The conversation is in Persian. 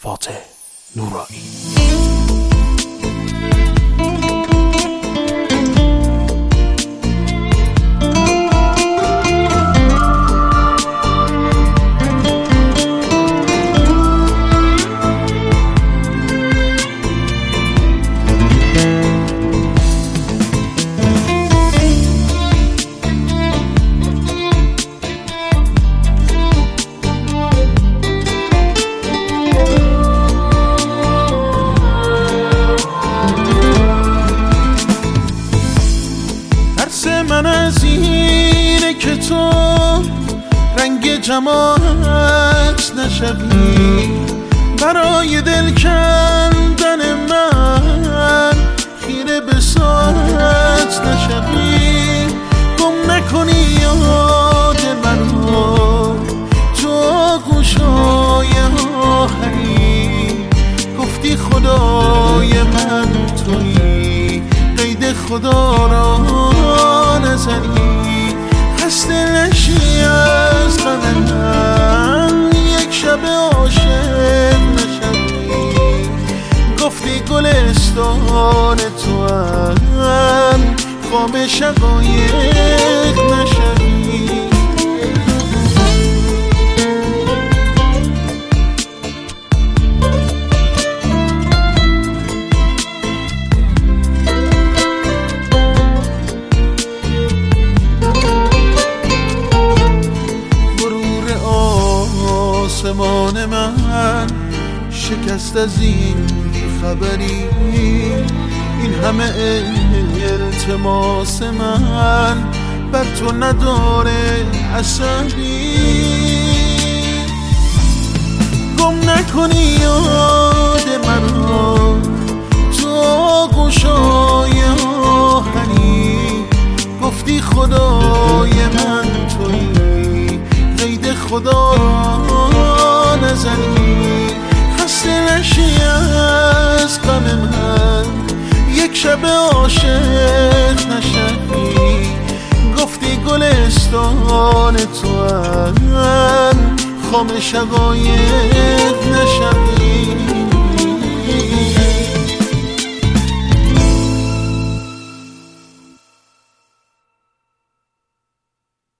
foretage nu, تو رنگ جماعت نشوی برای دل کندن من خیره به ساعت نشوی گم نکنی یاد من رو تو گوشای آهنی گفتی خدای من تویی قید خدا را نشی از غم من یک شب عاشق نشوی گفتی گلستان تو هم خام شقایق شکست از این خبری این همه التماس من بر تو نداره اثری گم نکنی یاد من تو گوشای آهنی. گفتی خدای من شب عاشق نشوی گفتی گلستان تو هم. خام شقایق